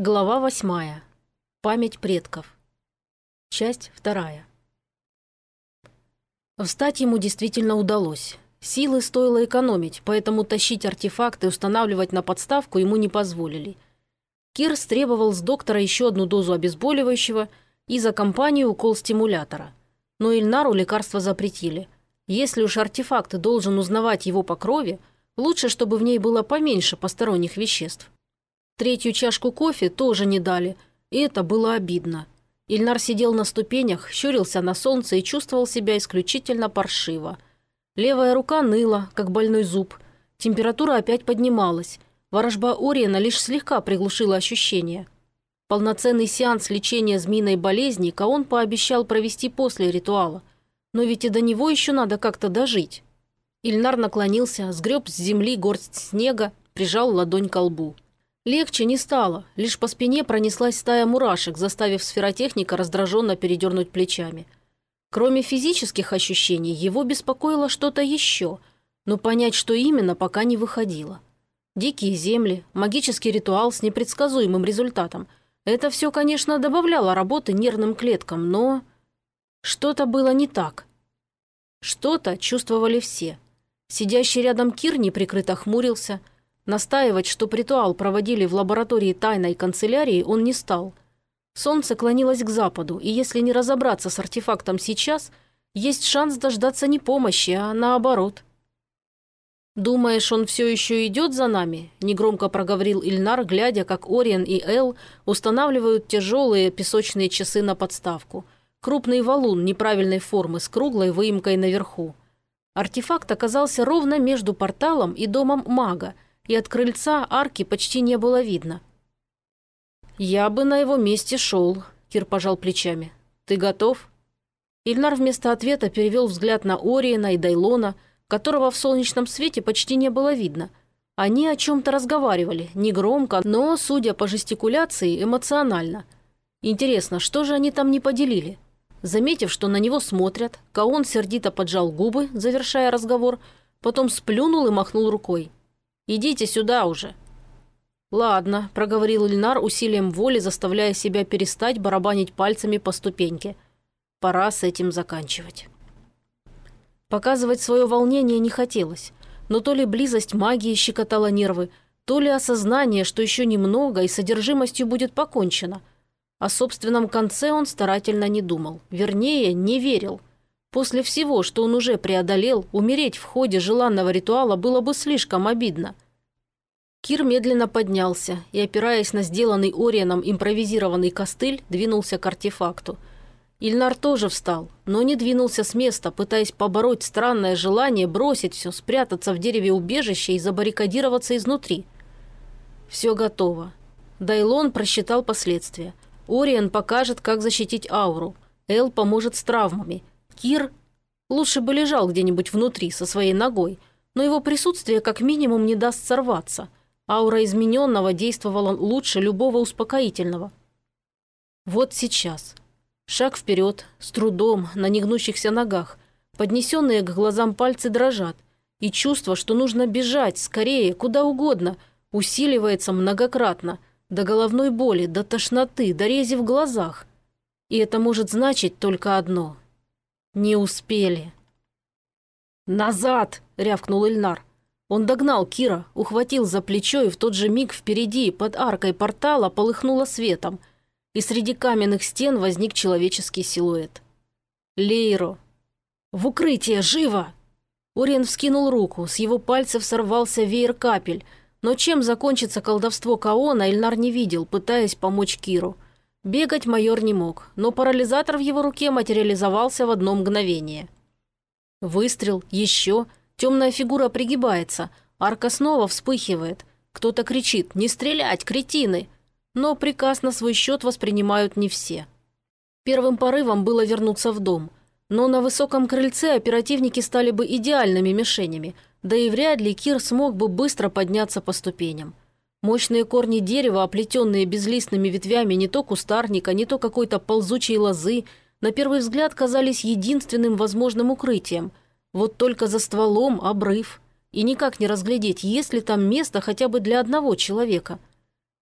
Глава восьмая. Память предков. Часть вторая. Встать ему действительно удалось. Силы стоило экономить, поэтому тащить артефакты и устанавливать на подставку ему не позволили. Кир требовал с доктора еще одну дозу обезболивающего и за компанию укол стимулятора. Но Ильнару лекарства запретили. Если уж артефакт должен узнавать его по крови, лучше, чтобы в ней было поменьше посторонних веществ. Третью чашку кофе тоже не дали, и это было обидно. Ильнар сидел на ступенях, щурился на солнце и чувствовал себя исключительно паршиво. Левая рука ныла, как больной зуб. Температура опять поднималась. Ворожба Ориена лишь слегка приглушила ощущения. Полноценный сеанс лечения змеиной болезни Каон пообещал провести после ритуала. Но ведь и до него еще надо как-то дожить. Ильнар наклонился, сгреб с земли горсть снега, прижал ладонь к лбу. Легче не стало, лишь по спине пронеслась стая мурашек, заставив сферотехника раздраженно передернуть плечами. Кроме физических ощущений, его беспокоило что-то еще, но понять, что именно, пока не выходило. Дикие земли, магический ритуал с непредсказуемым результатом – это все, конечно, добавляло работы нервным клеткам, но... Что-то было не так. Что-то чувствовали все. Сидящий рядом Кир неприкрыто хмурился – Настаивать, что ритуал проводили в лаборатории тайной канцелярии, он не стал. Солнце клонилось к западу, и если не разобраться с артефактом сейчас, есть шанс дождаться не помощи, а наоборот. «Думаешь, он все еще идет за нами?» – негромко проговорил Ильнар, глядя, как Ориен и Эл устанавливают тяжелые песочные часы на подставку. Крупный валун неправильной формы с круглой выемкой наверху. Артефакт оказался ровно между порталом и домом мага – и от крыльца арки почти не было видно. «Я бы на его месте шел», – Кир пожал плечами. «Ты готов?» Ильнар вместо ответа перевел взгляд на Ориена и Дайлона, которого в солнечном свете почти не было видно. Они о чем-то разговаривали, негромко, но, судя по жестикуляции, эмоционально. Интересно, что же они там не поделили? Заметив, что на него смотрят, Каон сердито поджал губы, завершая разговор, потом сплюнул и махнул рукой. Идите сюда уже». «Ладно», – проговорил Ильнар усилием воли, заставляя себя перестать барабанить пальцами по ступеньке. «Пора с этим заканчивать». Показывать свое волнение не хотелось, но то ли близость магии щекотала нервы, то ли осознание, что еще немного и содержимостью будет покончено. О собственном конце он старательно не думал, вернее, не верил. После всего, что он уже преодолел, умереть в ходе желанного ритуала было бы слишком обидно. Кир медленно поднялся и, опираясь на сделанный Орианом импровизированный костыль, двинулся к артефакту. Ильнар тоже встал, но не двинулся с места, пытаясь побороть странное желание бросить все, спрятаться в дереве убежища и забаррикадироваться изнутри. Все готово. Дайлон просчитал последствия. Ориан покажет, как защитить ауру. Эл поможет с травмами. Кир лучше бы лежал где-нибудь внутри со своей ногой, но его присутствие как минимум не даст сорваться. Аура измененного действовала лучше любого успокоительного. Вот сейчас. Шаг вперед, с трудом, на негнущихся ногах. Поднесенные к глазам пальцы дрожат. И чувство, что нужно бежать, скорее, куда угодно, усиливается многократно. До головной боли, до тошноты, до рези в глазах. И это может значить только одно – не успели. «Назад!» – рявкнул Ильнар. Он догнал Кира, ухватил за плечо, и в тот же миг впереди, под аркой портала, полыхнуло светом, и среди каменных стен возник человеческий силуэт. Лейро. «В укрытие! Живо!» Ориен вскинул руку, с его пальцев сорвался веер капель, но чем закончится колдовство Каона, Ильнар не видел, пытаясь помочь Киру – Бегать майор не мог, но парализатор в его руке материализовался в одно мгновение. Выстрел, еще, темная фигура пригибается, арка снова вспыхивает. Кто-то кричит «Не стрелять, кретины!» Но приказ на свой счет воспринимают не все. Первым порывом было вернуться в дом. Но на высоком крыльце оперативники стали бы идеальными мишенями, да и вряд ли Кир смог бы быстро подняться по ступеням. Мощные корни дерева, оплетенные безлистными ветвями не то кустарника, не то какой-то ползучей лозы, на первый взгляд казались единственным возможным укрытием. Вот только за стволом обрыв. И никак не разглядеть, есть ли там место хотя бы для одного человека.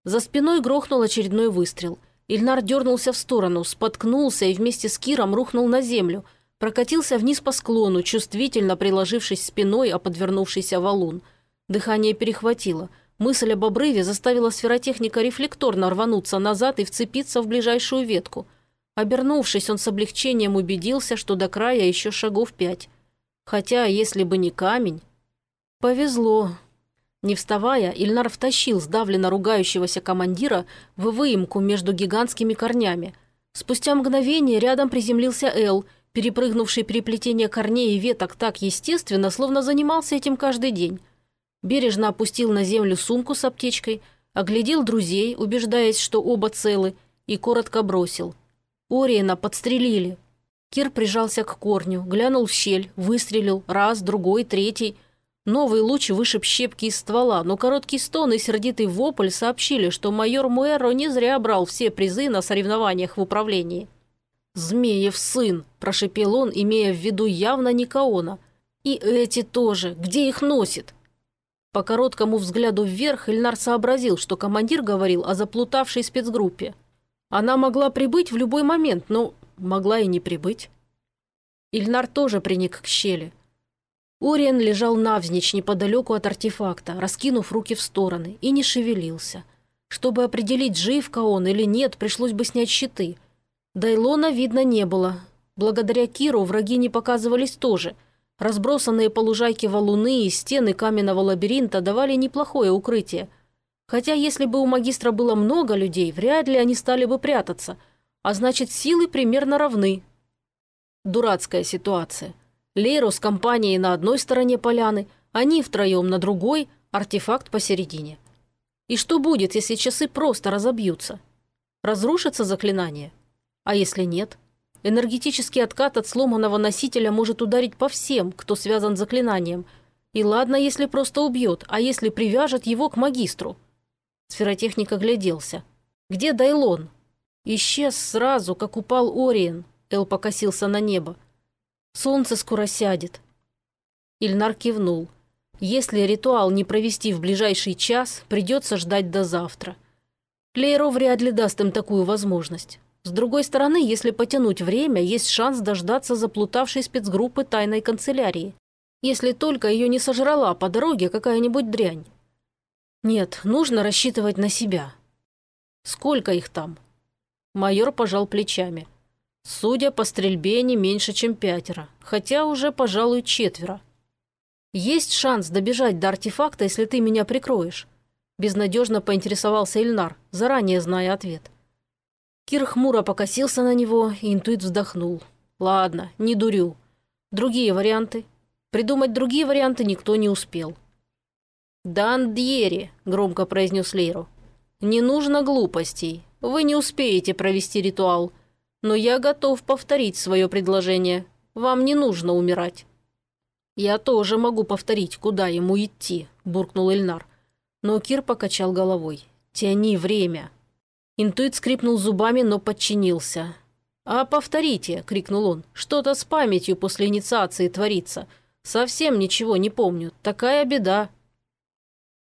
За спиной грохнул очередной выстрел. Ильнар дернулся в сторону, споткнулся и вместе с Киром рухнул на землю. Прокатился вниз по склону, чувствительно приложившись спиной о подвернувшийся валун. Дыхание перехватило. Мысль об обрыве заставила сферотехника рефлекторно рвануться назад и вцепиться в ближайшую ветку. Обернувшись, он с облегчением убедился, что до края еще шагов пять. Хотя, если бы не камень... Повезло. Не вставая, Ильнар втащил сдавленно ругающегося командира в выемку между гигантскими корнями. Спустя мгновение рядом приземлился Эл, перепрыгнувший переплетение корней и веток так естественно, словно занимался этим каждый день. Бережно опустил на землю сумку с аптечкой, оглядел друзей, убеждаясь, что оба целы, и коротко бросил. «Ориена подстрелили. Кир прижался к корню, глянул в щель, выстрелил раз, другой, третий. Новый луч вышиб щепки из ствола, но короткий стон и сердитый вопль сообщили, что майор Муэро не зря брал все призы на соревнованиях в управлении. «Змеев сын!» – прошепел он, имея в виду явно Никаона. «И эти тоже! Где их носит?» По короткому взгляду вверх Ильнар сообразил, что командир говорил о заплутавшей спецгруппе. Она могла прибыть в любой момент, но могла и не прибыть. Ильнар тоже приник к щели. Ориен лежал навзничь неподалеку от артефакта, раскинув руки в стороны, и не шевелился. Чтобы определить, жив-ка он или нет, пришлось бы снять щиты. Дайлона видно не было. Благодаря Киру враги не показывались тоже. Разбросанные по лужайке валуны и стены каменного лабиринта давали неплохое укрытие. Хотя если бы у магистра было много людей, вряд ли они стали бы прятаться – а значит, силы примерно равны. Дурацкая ситуация. Лейро с компанией на одной стороне поляны, они втроем на другой, артефакт посередине. И что будет, если часы просто разобьются? Разрушится заклинание? А если нет? Энергетический откат от сломанного носителя может ударить по всем, кто связан с заклинанием. И ладно, если просто убьет, а если привяжет его к магистру? Сферотехник огляделся. Где Дайлон? Исчез сразу, как упал Ориен. Эл покосился на небо. Солнце скоро сядет. Ильнар кивнул. Если ритуал не провести в ближайший час, придется ждать до завтра. Лейро вряд ли даст им такую возможность. С другой стороны, если потянуть время, есть шанс дождаться заплутавшей спецгруппы тайной канцелярии. Если только ее не сожрала по дороге какая-нибудь дрянь. Нет, нужно рассчитывать на себя. Сколько их там? Майор пожал плечами. Судя по стрельбе, не меньше, чем пятеро. Хотя уже, пожалуй, четверо. Есть шанс добежать до артефакта, если ты меня прикроешь. Безнадежно поинтересовался Ильнар, заранее зная ответ. Кир хмуро покосился на него, и интуит вздохнул. «Ладно, не дурю. Другие варианты?» Придумать другие варианты никто не успел. «Дан Дьери», — громко произнес Лейру. «Не нужно глупостей. Вы не успеете провести ритуал, но я готов повторить свое предложение. Вам не нужно умирать». «Я тоже могу повторить, куда ему идти», – буркнул Эльнар. Но Кир покачал головой. «Тяни время». Интуит скрипнул зубами, но подчинился. «А повторите!» – крикнул он. «Что-то с памятью после инициации творится. Совсем ничего не помню. Такая беда».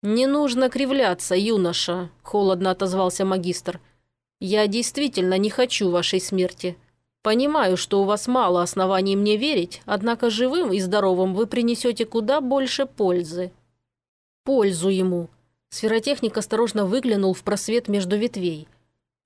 «Не нужно кривляться, юноша», – холодно отозвался магистр. Я действительно не хочу вашей смерти. Понимаю, что у вас мало оснований мне верить, однако живым и здоровым вы принесете куда больше пользы». «Пользу ему». Сферотехник осторожно выглянул в просвет между ветвей.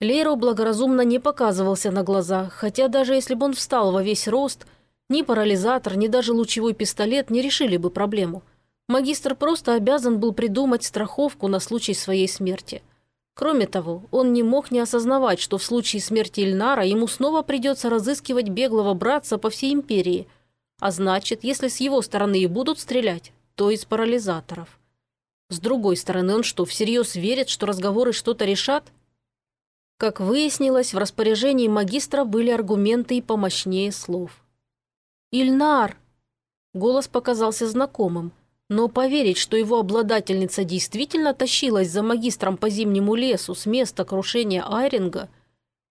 Лейро благоразумно не показывался на глаза, хотя даже если бы он встал во весь рост, ни парализатор, ни даже лучевой пистолет не решили бы проблему. Магистр просто обязан был придумать страховку на случай своей смерти – Кроме того, он не мог не осознавать, что в случае смерти Ильнара ему снова придется разыскивать беглого братца по всей империи. А значит, если с его стороны и будут стрелять, то из парализаторов. С другой стороны, он что, всерьез верит, что разговоры что-то решат? Как выяснилось, в распоряжении магистра были аргументы и помощнее слов. «Ильнар!» Голос показался знакомым – но поверить, что его обладательница действительно тащилась за магистром по зимнему лесу с места крушения Айринга,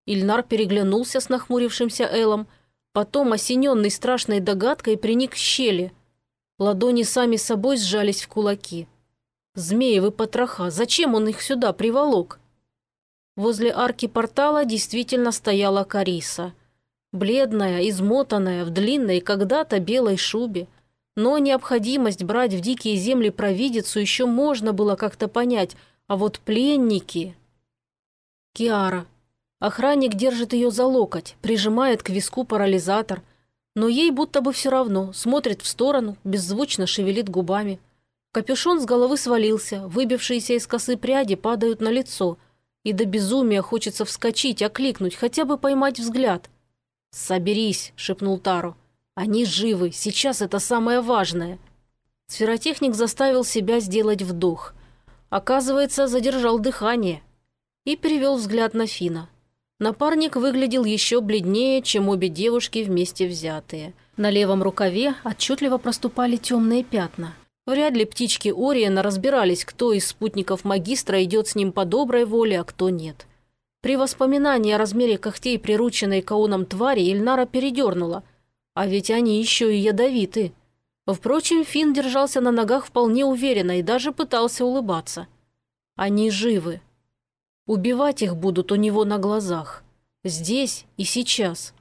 Ильнар переглянулся с нахмурившимся Элом, потом, осененный страшной догадкой, приник к щели. Ладони сами собой сжались в кулаки. «Змеевы потроха, зачем он их сюда приволок? Возле арки портала действительно стояла Кариса. Бледная, измотанная, в длинной когда-то белой шубе. Но необходимость брать в дикие земли провидицу еще можно было как-то понять, а вот пленники... Киара. Охранник держит ее за локоть, прижимает к виску парализатор, но ей будто бы все равно, смотрит в сторону, беззвучно шевелит губами. Капюшон с головы свалился, выбившиеся из косы пряди падают на лицо, и до безумия хочется вскочить, окликнуть, хотя бы поймать взгляд. «Соберись», — шепнул Таро. Они живы, сейчас это самое важное. Сферотехник заставил себя сделать вдох. Оказывается, задержал дыхание. И перевел взгляд на Фина. Напарник выглядел еще бледнее, чем обе девушки вместе взятые. На левом рукаве отчетливо проступали темные пятна. Вряд ли птички Ориена разбирались, кто из спутников магистра идет с ним по доброй воле, а кто нет. При воспоминании о размере когтей, прирученной Кауном твари, Ильнара передернула – а ведь они еще и ядовиты. Впрочем, Финн держался на ногах вполне уверенно и даже пытался улыбаться. Они живы. Убивать их будут у него на глазах. Здесь и сейчас.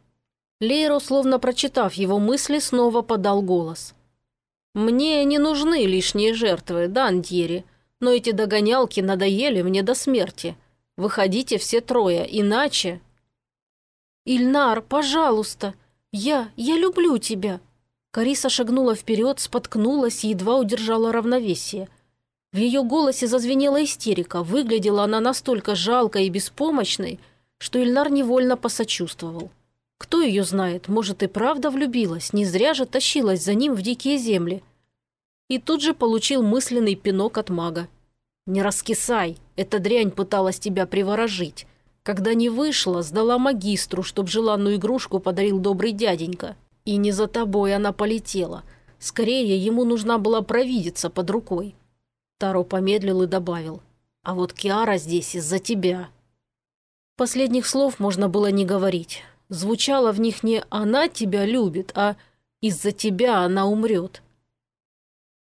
Лейро, словно прочитав его мысли, снова подал голос. «Мне не нужны лишние жертвы, да, Антьери, но эти догонялки надоели мне до смерти. Выходите все трое, иначе...» «Ильнар, пожалуйста!» «Я... я люблю тебя!» Кариса шагнула вперед, споткнулась и едва удержала равновесие. В ее голосе зазвенела истерика. Выглядела она настолько жалкой и беспомощной, что Ильнар невольно посочувствовал. Кто ее знает, может и правда влюбилась, не зря же тащилась за ним в дикие земли. И тут же получил мысленный пинок от мага. «Не раскисай, эта дрянь пыталась тебя приворожить. Когда не вышла, сдала магистру, чтоб желанную игрушку подарил добрый дяденька. И не за тобой она полетела. Скорее, ему нужна была провидица под рукой. Таро помедлил и добавил. А вот Киара здесь из-за тебя. Последних слов можно было не говорить. Звучало в них не «она тебя любит», а «из-за тебя она умрет».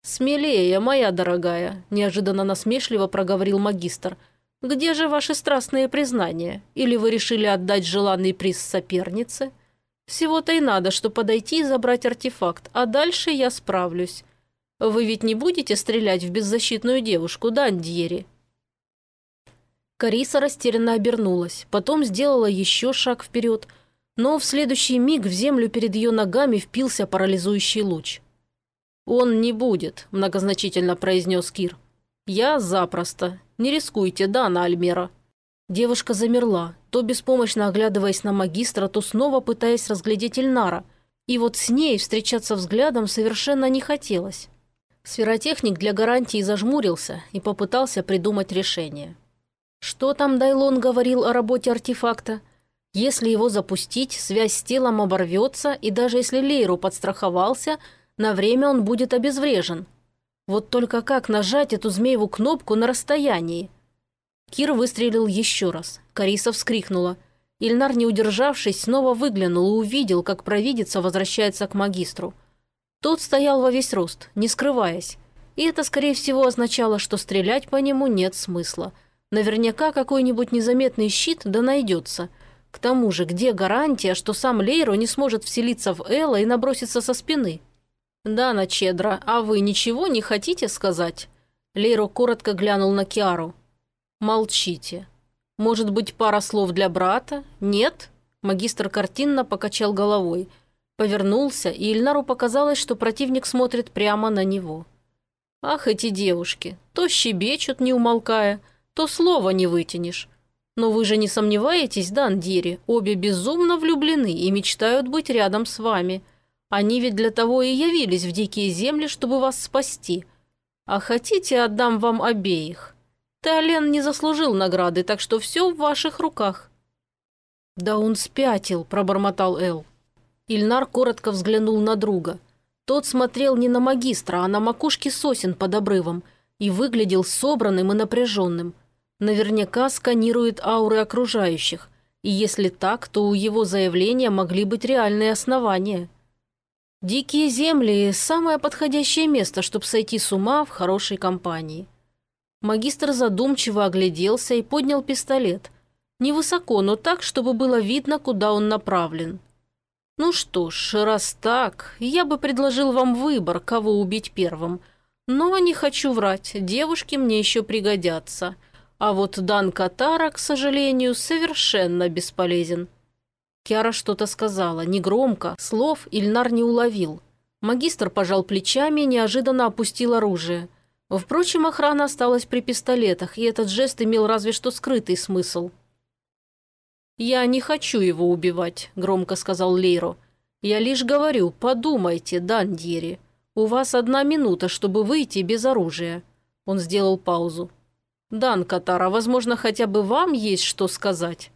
«Смелее, моя дорогая», – неожиданно насмешливо проговорил магистр – где же ваши страстные признания? Или вы решили отдать желанный приз сопернице? Всего-то и надо, что подойти и забрать артефакт, а дальше я справлюсь. Вы ведь не будете стрелять в беззащитную девушку, да, Андьери?» Кариса растерянно обернулась, потом сделала еще шаг вперед, но в следующий миг в землю перед ее ногами впился парализующий луч. «Он не будет», – многозначительно произнес Кир. «Я запросто. Не рискуйте, да, на Альмера». Девушка замерла, то беспомощно оглядываясь на магистра, то снова пытаясь разглядеть Ильнара. И вот с ней встречаться взглядом совершенно не хотелось. Сферотехник для гарантии зажмурился и попытался придумать решение. Что там Дайлон говорил о работе артефакта? Если его запустить, связь с телом оборвется, и даже если Лейру подстраховался, на время он будет обезврежен – вот только как нажать эту змееву кнопку на расстоянии? Кир выстрелил еще раз. Кариса вскрикнула. Ильнар, не удержавшись, снова выглянул и увидел, как провидица возвращается к магистру. Тот стоял во весь рост, не скрываясь. И это, скорее всего, означало, что стрелять по нему нет смысла. Наверняка какой-нибудь незаметный щит да найдется. К тому же, где гарантия, что сам Лейро не сможет вселиться в Элла и наброситься со спины? «Дана Чедра, а вы ничего не хотите сказать?» Лейро коротко глянул на Киару. «Молчите. Может быть, пара слов для брата? Нет?» Магистр картинно покачал головой. Повернулся, и Ильнару показалось, что противник смотрит прямо на него. «Ах, эти девушки! То щебечут, не умолкая, то слова не вытянешь. Но вы же не сомневаетесь, Дандири, обе безумно влюблены и мечтают быть рядом с вами». Они ведь для того и явились в дикие земли, чтобы вас спасти. А хотите, отдам вам обеих. Теолен не заслужил награды, так что все в ваших руках». «Да он спятил», – пробормотал Эл. Ильнар коротко взглянул на друга. Тот смотрел не на магистра, а на макушки сосен под обрывом и выглядел собранным и напряженным. Наверняка сканирует ауры окружающих, и если так, то у его заявления могли быть реальные основания. Дикие земли – самое подходящее место, чтобы сойти с ума в хорошей компании. Магистр задумчиво огляделся и поднял пистолет. Невысоко, но так, чтобы было видно, куда он направлен. «Ну что ж, раз так, я бы предложил вам выбор, кого убить первым. Но не хочу врать, девушки мне еще пригодятся. А вот Дан Катара, к сожалению, совершенно бесполезен». Киара что-то сказала, негромко, слов Ильнар не уловил. Магистр пожал плечами и неожиданно опустил оружие. Впрочем, охрана осталась при пистолетах, и этот жест имел разве что скрытый смысл – «Я не хочу его убивать», – громко сказал Лейро. «Я лишь говорю, подумайте, Дандьери. У вас одна минута, чтобы выйти без оружия». Он сделал паузу. «Дан Катара, возможно, хотя бы вам есть что сказать?»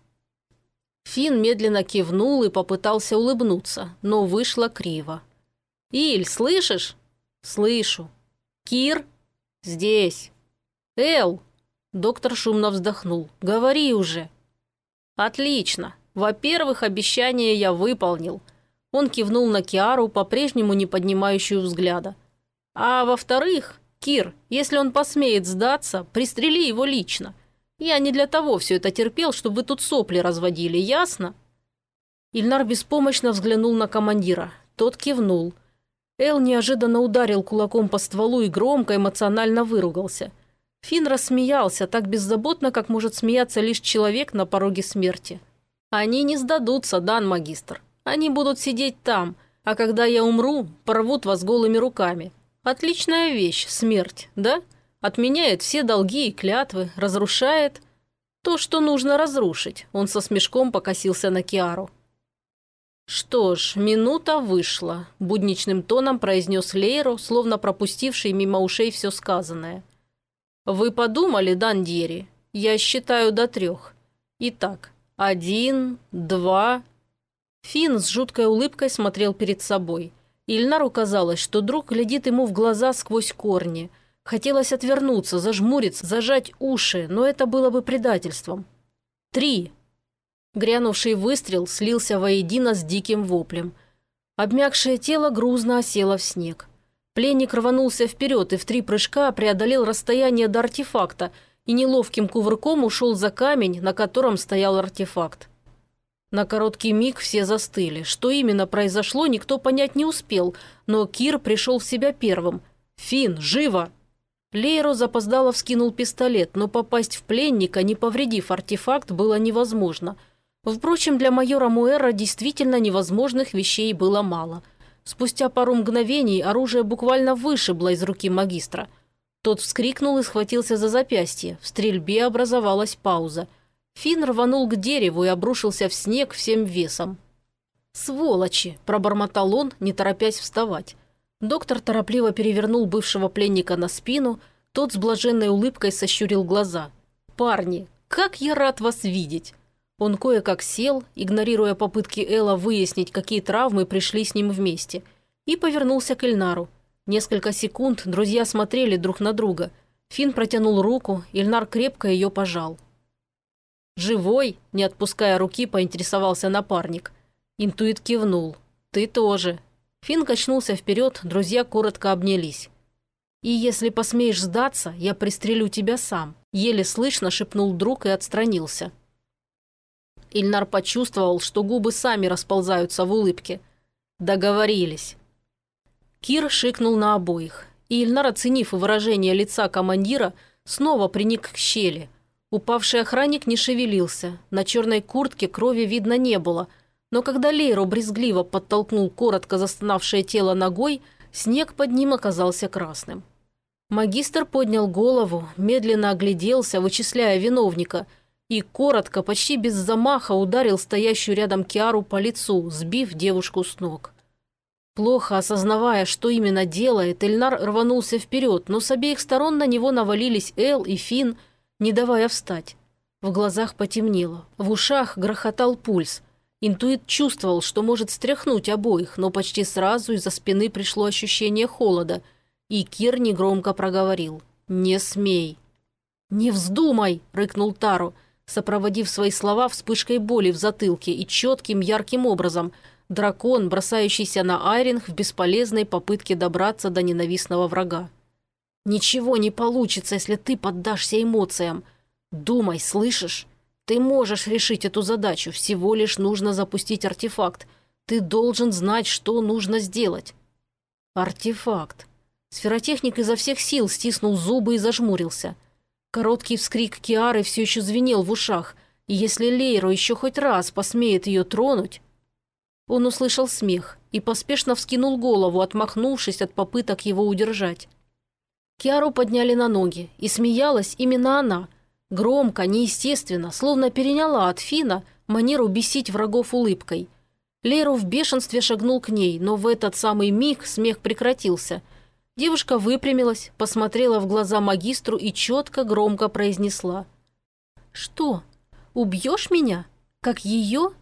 Фин медленно кивнул и попытался улыбнуться, но вышло криво. «Иль, слышишь?» «Слышу». «Кир?» «Здесь». «Эл!» Доктор шумно вздохнул. «Говори уже». «Отлично. Во-первых, обещание я выполнил». Он кивнул на Киару, по-прежнему не поднимающую взгляда. «А во-вторых, Кир, если он посмеет сдаться, пристрели его лично. Я не для того все это терпел, чтобы вы тут сопли разводили, ясно?» Ильнар беспомощно взглянул на командира. Тот кивнул. Эл неожиданно ударил кулаком по стволу и громко эмоционально выругался. Финн рассмеялся так беззаботно, как может смеяться лишь человек на пороге смерти. «Они не сдадутся, Дан, магистр. Они будут сидеть там, а когда я умру, порвут вас голыми руками. Отличная вещь, смерть, да? Отменяет все долги и клятвы, разрушает то, что нужно разрушить». Он со смешком покосился на Киару. «Что ж, минута вышла», – будничным тоном произнес Лейро, словно пропустивший мимо ушей все сказанное. «Вы подумали, Дандьери? Я считаю до трех. Итак, один, два...» Финн с жуткой улыбкой смотрел перед собой. Ильнару казалось, что друг глядит ему в глаза сквозь корни. Хотелось отвернуться, зажмуриться, зажать уши, но это было бы предательством. «Три!» Грянувший выстрел слился воедино с диким воплем. Обмякшее тело грузно осело в снег. Пленник рванулся вперед и в три прыжка преодолел расстояние до артефакта и неловким кувырком ушел за камень, на котором стоял артефакт. На короткий миг все застыли. Что именно произошло, никто понять не успел, но Кир пришел в себя первым. «Фин, живо!» Лейро запоздало вскинул пистолет, но попасть в пленника, не повредив артефакт, было невозможно. Впрочем, для майора Муэра действительно невозможных вещей было мало – Спустя пару мгновений оружие буквально вышибло из руки магистра. Тот вскрикнул и схватился за запястье. В стрельбе образовалась пауза. Финн рванул к дереву и обрушился в снег всем весом. «Сволочи!» – пробормотал он, не торопясь вставать. Доктор торопливо перевернул бывшего пленника на спину, тот с блаженной улыбкой сощурил глаза. «Парни, как я рад вас видеть!» Он кое-как сел, игнорируя попытки Элла выяснить, какие травмы пришли с ним вместе, и повернулся к Ильнару. Несколько секунд друзья смотрели друг на друга. Финн протянул руку, Ильнар крепко ее пожал. «Живой?» – не отпуская руки, поинтересовался напарник. Интуит кивнул. «Ты тоже». Финн качнулся вперед, друзья коротко обнялись. «И если посмеешь сдаться, я пристрелю тебя сам», – еле слышно шепнул друг и отстранился. Ильнар почувствовал, что губы сами расползаются в улыбке. Договорились. Кир шикнул на обоих. И Ильнар, оценив выражение лица командира, снова приник к щели. Упавший охранник не шевелился. На черной куртке крови видно не было. Но когда Лейро брезгливо подтолкнул коротко застонавшее тело ногой, снег под ним оказался красным. Магистр поднял голову, медленно огляделся, вычисляя виновника – и коротко, почти без замаха ударил стоящую рядом Киару по лицу, сбив девушку с ног. Плохо осознавая, что именно делает, Эльнар рванулся вперед, но с обеих сторон на него навалились Эл и Фин, не давая встать. В глазах потемнело, в ушах грохотал пульс. Интуит чувствовал, что может стряхнуть обоих, но почти сразу из-за спины пришло ощущение холода, и Кир негромко проговорил «Не смей». «Не вздумай!» – рыкнул Тару – сопроводив свои слова вспышкой боли в затылке и четким ярким образом дракон, бросающийся на Айринг в бесполезной попытке добраться до ненавистного врага. «Ничего не получится, если ты поддашься эмоциям. Думай, слышишь? Ты можешь решить эту задачу, всего лишь нужно запустить артефакт. Ты должен знать, что нужно сделать». «Артефакт». Сферотехник изо всех сил стиснул зубы и зажмурился. Короткий вскрик Киары все еще звенел в ушах, и если Лейро еще хоть раз посмеет ее тронуть... Он услышал смех и поспешно вскинул голову, отмахнувшись от попыток его удержать. Киару подняли на ноги, и смеялась именно она – Громко, неестественно, словно переняла от Фина манеру бесить врагов улыбкой. Леру в бешенстве шагнул к ней, но в этот самый миг смех прекратился. Девушка выпрямилась, посмотрела в глаза магистру и четко громко произнесла. «Что, убьешь меня? Как ее?»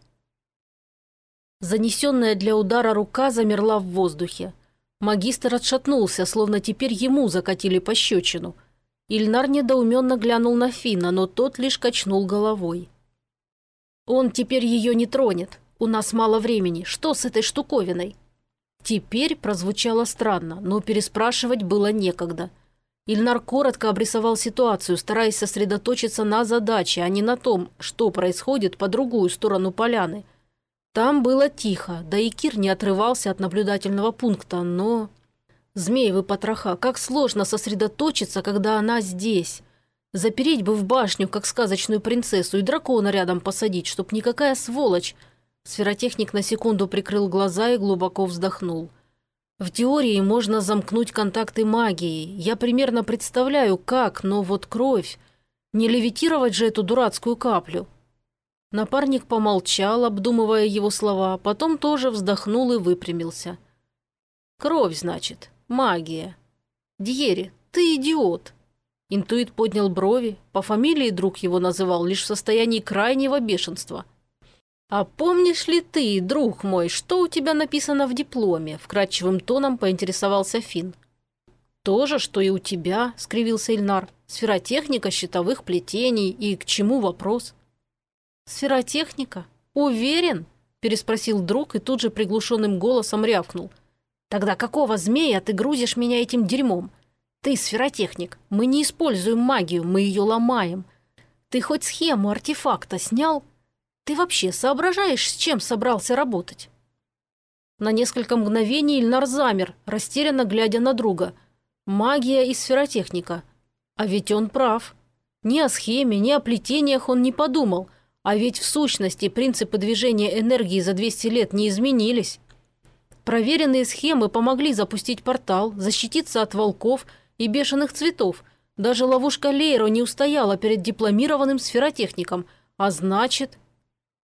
Занесенная для удара рука замерла в воздухе. Магистр отшатнулся, словно теперь ему закатили пощечину – Ильнар недоуменно глянул на Фина, но тот лишь качнул головой. «Он теперь ее не тронет. У нас мало времени. Что с этой штуковиной?» Теперь прозвучало странно, но переспрашивать было некогда. Ильнар коротко обрисовал ситуацию, стараясь сосредоточиться на задаче, а не на том, что происходит по другую сторону поляны. Там было тихо, да и Кир не отрывался от наблюдательного пункта, но... Змеевы потроха, как сложно сосредоточиться, когда она здесь. Запереть бы в башню, как сказочную принцессу, и дракона рядом посадить, чтоб никакая сволочь. Сферотехник на секунду прикрыл глаза и глубоко вздохнул. В теории можно замкнуть контакты магией. Я примерно представляю, как, но вот кровь. Не левитировать же эту дурацкую каплю. Напарник помолчал, обдумывая его слова, потом тоже вздохнул и выпрямился. «Кровь, значит. Магия. Дьери, ты идиот. Интуит поднял брови, по фамилии друг его называл лишь в состоянии крайнего бешенства. «А помнишь ли ты, друг мой, что у тебя написано в дипломе?» Вкрадчивым тоном поинтересовался Финн. «То же, что и у тебя», — скривился Ильнар. «Сферотехника щитовых плетений. И к чему вопрос?» «Сферотехника? Уверен?» – переспросил друг и тут же приглушенным голосом рявкнул. Тогда какого змея ты грузишь меня этим дерьмом? Ты сферотехник. Мы не используем магию, мы ее ломаем. Ты хоть схему артефакта снял? Ты вообще соображаешь, с чем собрался работать?» На несколько мгновений Ильнар замер, растерянно глядя на друга. Магия и сферотехника. А ведь он прав. Ни о схеме, ни о плетениях он не подумал. А ведь в сущности принципы движения энергии за 200 лет не изменились. Проверенные схемы помогли запустить портал, защититься от волков и бешеных цветов. Даже ловушка Лейро не устояла перед дипломированным сферотехником. А значит...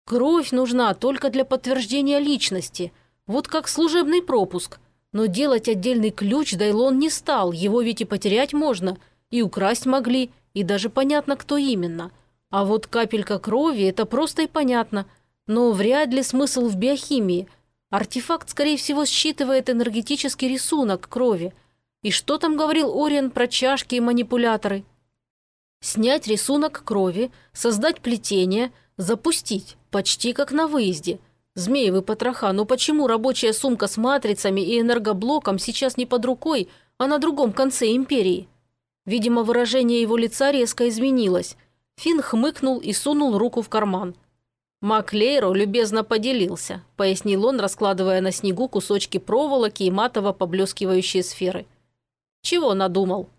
Кровь нужна только для подтверждения личности. Вот как служебный пропуск. Но делать отдельный ключ Дайлон не стал, его ведь и потерять можно. И украсть могли, и даже понятно, кто именно. А вот капелька крови – это просто и понятно. Но вряд ли смысл в биохимии – Артефакт, скорее всего, считывает энергетический рисунок крови. И что там говорил Ориен про чашки и манипуляторы? Снять рисунок крови, создать плетение, запустить, почти как на выезде. Змеевы потроха, но почему рабочая сумка с матрицами и энергоблоком сейчас не под рукой, а на другом конце империи? Видимо, выражение его лица резко изменилось. Финн хмыкнул и сунул руку в карман – Маклейро любезно поделился, пояснил он, раскладывая на снегу кусочки проволоки и матово поблескивающие сферы. Чего надумал?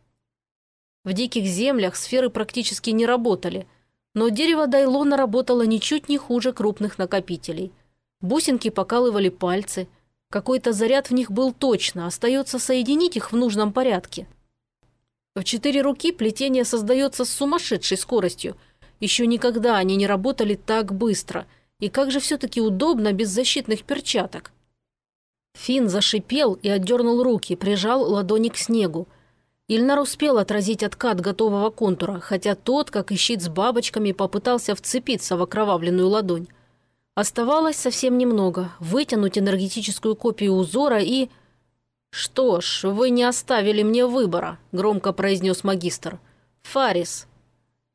В диких землях сферы практически не работали, но дерево Дайлона работало ничуть не хуже крупных накопителей. Бусинки покалывали пальцы. Какой-то заряд в них был точно, остается соединить их в нужном порядке. В четыре руки плетение создается с сумасшедшей скоростью – еще никогда они не работали так быстро. И как же все-таки удобно без защитных перчаток. Фин зашипел и отдернул руки, прижал ладони к снегу. Ильнар успел отразить откат готового контура, хотя тот, как и щит с бабочками, попытался вцепиться в окровавленную ладонь. Оставалось совсем немного – вытянуть энергетическую копию узора и... «Что ж, вы не оставили мне выбора», – громко произнес магистр. «Фарис,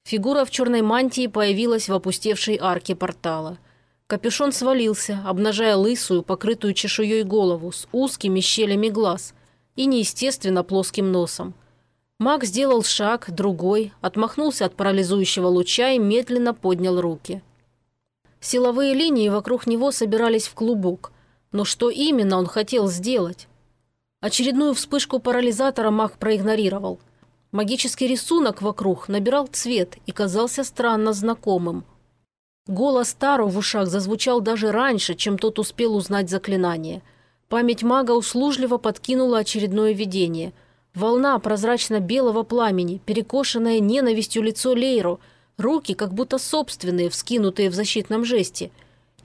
Фигура в черной мантии появилась в опустевшей арке портала. Капюшон свалился, обнажая лысую, покрытую чешуей голову с узкими щелями глаз и неестественно плоским носом. Маг сделал шаг, другой, отмахнулся от парализующего луча и медленно поднял руки. Силовые линии вокруг него собирались в клубок. Но что именно он хотел сделать? Очередную вспышку парализатора маг проигнорировал. Магический рисунок вокруг набирал цвет и казался странно знакомым. Голос Таро в ушах зазвучал даже раньше, чем тот успел узнать заклинание. Память мага услужливо подкинула очередное видение. Волна прозрачно-белого пламени, перекошенное ненавистью лицо Лейру, руки как будто собственные, вскинутые в защитном жесте.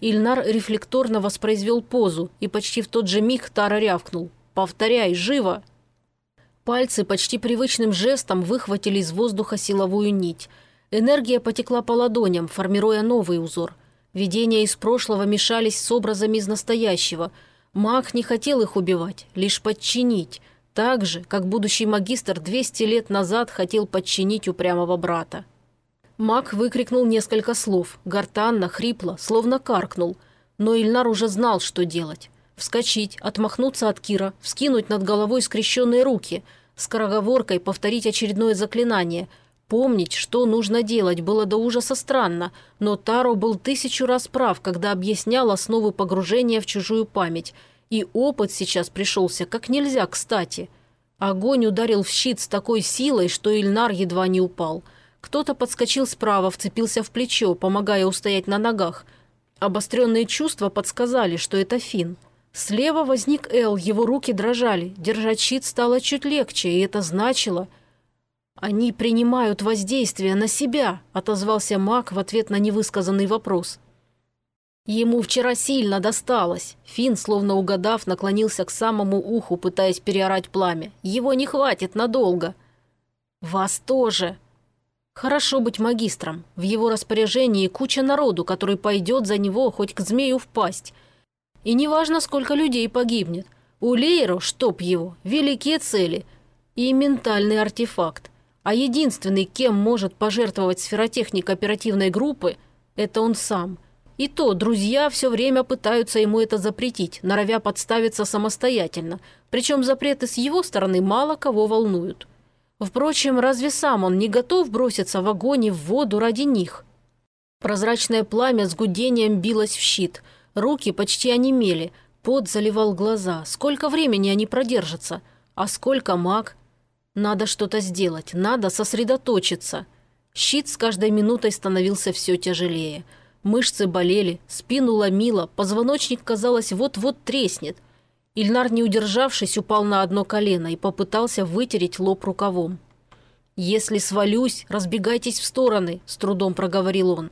Ильнар рефлекторно воспроизвел позу, и почти в тот же миг Тара рявкнул. «Повторяй, живо!» Пальцы почти привычным жестом выхватили из воздуха силовую нить. Энергия потекла по ладоням, формируя новый узор. Видения из прошлого мешались с образами из настоящего. Маг не хотел их убивать, лишь подчинить – так же, как будущий магистр 200 лет назад хотел подчинить упрямого брата. Маг выкрикнул несколько слов, гортанно, хрипло, словно каркнул. Но Ильнар уже знал, что делать. Вскочить, отмахнуться от Кира, вскинуть над головой скрещенные руки, скороговоркой повторить очередное заклинание. Помнить, что нужно делать, было до ужаса странно, но Таро был тысячу раз прав, когда объяснял основы погружения в чужую память – и опыт сейчас пришелся как нельзя кстати. Огонь ударил в щит с такой силой, что Ильнар едва не упал. Кто-то подскочил справа, вцепился в плечо, помогая устоять на ногах. Обостренные чувства подсказали, что это Фин. Слева возник Эл, его руки дрожали. Держать щит стало чуть легче, и это значило... «Они принимают воздействие на себя», – отозвался маг в ответ на невысказанный вопрос. Ему вчера сильно досталось. Фин, словно угадав, наклонился к самому уху, пытаясь переорать пламя. Его не хватит надолго. Вас тоже. Хорошо быть магистром. В его распоряжении куча народу, который пойдет за него хоть к змею впасть. И неважно, сколько людей погибнет. У Лейро, чтоб его, великие цели и ментальный артефакт. А единственный, кем может пожертвовать сферотехник оперативной группы, это он сам – и то друзья все время пытаются ему это запретить, норовя подставиться самостоятельно, причем запреты с его стороны мало кого волнуют. Впрочем, разве сам он не готов броситься в огонь и в воду ради них? Прозрачное пламя с гудением билось в щит, руки почти онемели, пот заливал глаза. Сколько времени они продержатся? А сколько маг? Надо что-то сделать, надо сосредоточиться. Щит с каждой минутой становился все тяжелее – Мышцы болели, спину ломило, позвоночник, казалось, вот-вот треснет. Ильнар, не удержавшись, упал на одно колено и попытался вытереть лоб рукавом. «Если свалюсь, разбегайтесь в стороны», – с трудом проговорил он.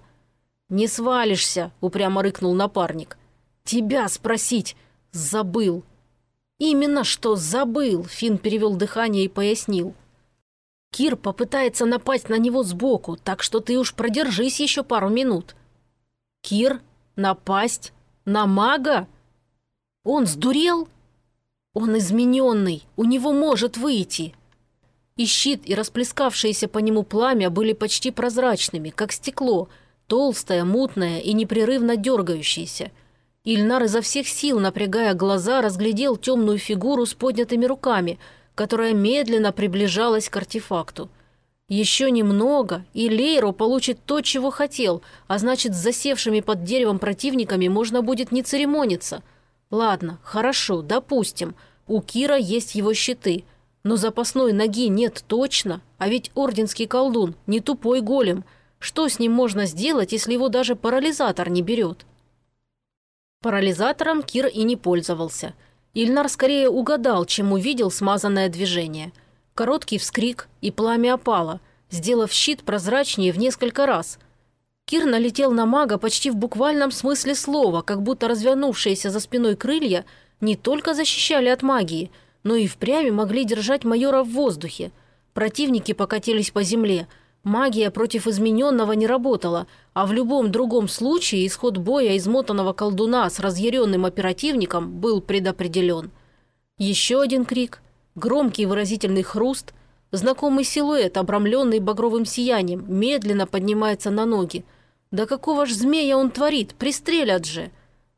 «Не свалишься», – упрямо рыкнул напарник. «Тебя спросить! Забыл!» «Именно что забыл!» – Финн перевел дыхание и пояснил. «Кир попытается напасть на него сбоку, так что ты уж продержись еще пару минут. Кир? Напасть? На мага? Он сдурел? Он измененный, у него может выйти. И щит, и расплескавшееся по нему пламя были почти прозрачными, как стекло, толстое, мутное и непрерывно дергающееся. Ильнар изо всех сил, напрягая глаза, разглядел темную фигуру с поднятыми руками, которая медленно приближалась к артефакту. Еще немного, и Лейро получит то, чего хотел, а значит, с засевшими под деревом противниками можно будет не церемониться. Ладно, хорошо, допустим, у Кира есть его щиты, но запасной ноги нет точно, а ведь орденский колдун не тупой голем. Что с ним можно сделать, если его даже парализатор не берет? Парализатором Кир и не пользовался. Ильнар скорее угадал, чем увидел смазанное движение – Короткий вскрик, и пламя опало, сделав щит прозрачнее в несколько раз. Кир налетел на мага почти в буквальном смысле слова, как будто развернувшиеся за спиной крылья не только защищали от магии, но и впрямь могли держать майора в воздухе. Противники покатились по земле. Магия против измененного не работала, а в любом другом случае исход боя измотанного колдуна с разъяренным оперативником был предопределен. Еще один крик, Громкий выразительный хруст, знакомый силуэт, обрамленный багровым сиянием, медленно поднимается на ноги. Да какого ж змея он творит? Пристрелят же!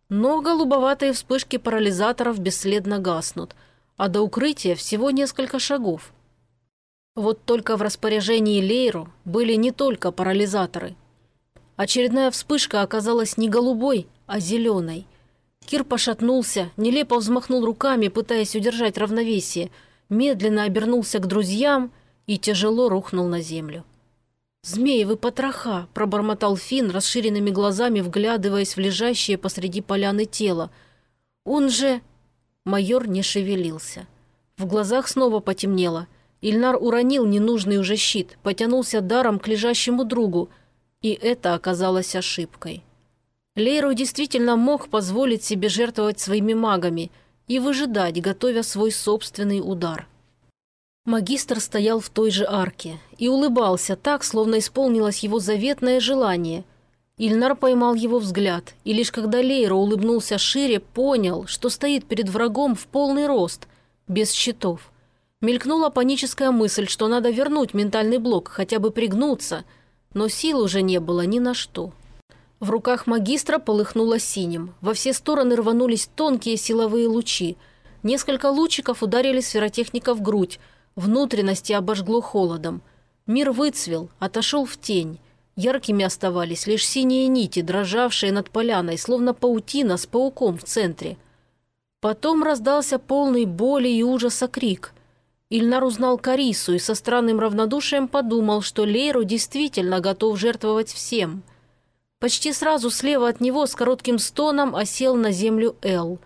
Но голубоватые вспышки парализаторов бесследно гаснут, а до укрытия всего несколько шагов. Вот только в распоряжении Лейру были не только парализаторы. Очередная вспышка оказалась не голубой, а зеленой. Кир пошатнулся, нелепо взмахнул руками, пытаясь удержать равновесие, медленно обернулся к друзьям и тяжело рухнул на землю. «Змеевы потроха!» – пробормотал Финн, расширенными глазами вглядываясь в лежащее посреди поляны тело. «Он же...» Майор не шевелился. В глазах снова потемнело – Ильнар уронил ненужный уже щит, потянулся даром к лежащему другу, и это оказалось ошибкой. Лейру действительно мог позволить себе жертвовать своими магами и выжидать, готовя свой собственный удар. Магистр стоял в той же арке и улыбался так, словно исполнилось его заветное желание. Ильнар поймал его взгляд, и лишь когда Лейра улыбнулся шире, понял, что стоит перед врагом в полный рост, без щитов – Мелькнула паническая мысль, что надо вернуть ментальный блок, хотя бы пригнуться, но сил уже не было ни на что. В руках магистра полыхнуло синим. Во все стороны рванулись тонкие силовые лучи. Несколько лучиков ударили сферотехника в грудь, внутренности обожгло холодом. Мир выцвел, отошел в тень. Яркими оставались лишь синие нити, дрожавшие над поляной, словно паутина с пауком в центре. Потом раздался полный боли и ужаса крик – Ильнар узнал Карису и со странным равнодушием подумал, что Лейру действительно готов жертвовать всем. Почти сразу слева от него с коротким стоном осел на землю Эл.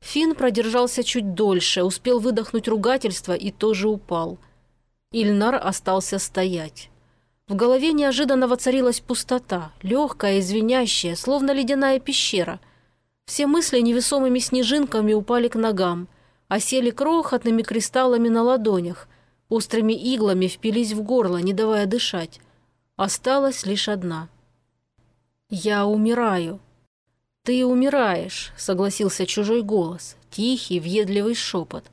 Финн продержался чуть дольше, успел выдохнуть ругательство и тоже упал. Ильнар остался стоять. В голове неожиданно воцарилась пустота, легкая и звенящая, словно ледяная пещера. Все мысли невесомыми снежинками упали к ногам – осели крохотными кристаллами на ладонях, острыми иглами впились в горло, не давая дышать. Осталась лишь одна. «Я умираю». «Ты умираешь», — согласился чужой голос, тихий, въедливый шепот.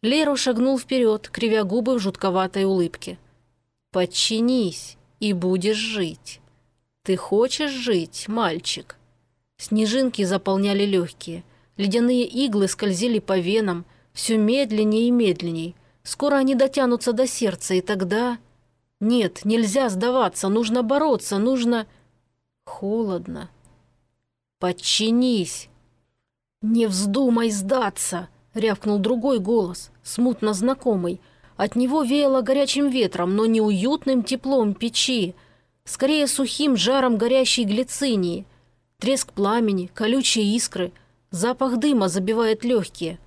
Леру шагнул вперед, кривя губы в жутковатой улыбке. «Подчинись, и будешь жить. Ты хочешь жить, мальчик?» Снежинки заполняли легкие. Ледяные иглы скользили по венам, все медленнее и медленней. Скоро они дотянутся до сердца, и тогда... Нет, нельзя сдаваться, нужно бороться, нужно... Холодно. Подчинись. Не вздумай сдаться, рявкнул другой голос, смутно знакомый. От него веяло горячим ветром, но не уютным теплом печи, скорее сухим жаром горящей глицинии. Треск пламени, колючие искры, запах дыма забивает легкие.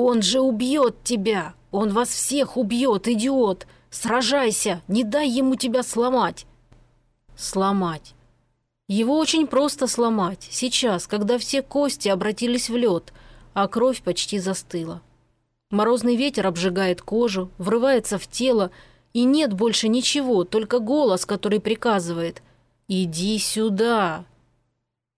«Он же убьет тебя! Он вас всех убьет, идиот! Сражайся! Не дай ему тебя сломать!» Сломать. Его очень просто сломать. Сейчас, когда все кости обратились в лед, а кровь почти застыла. Морозный ветер обжигает кожу, врывается в тело, и нет больше ничего, только голос, который приказывает «Иди сюда!».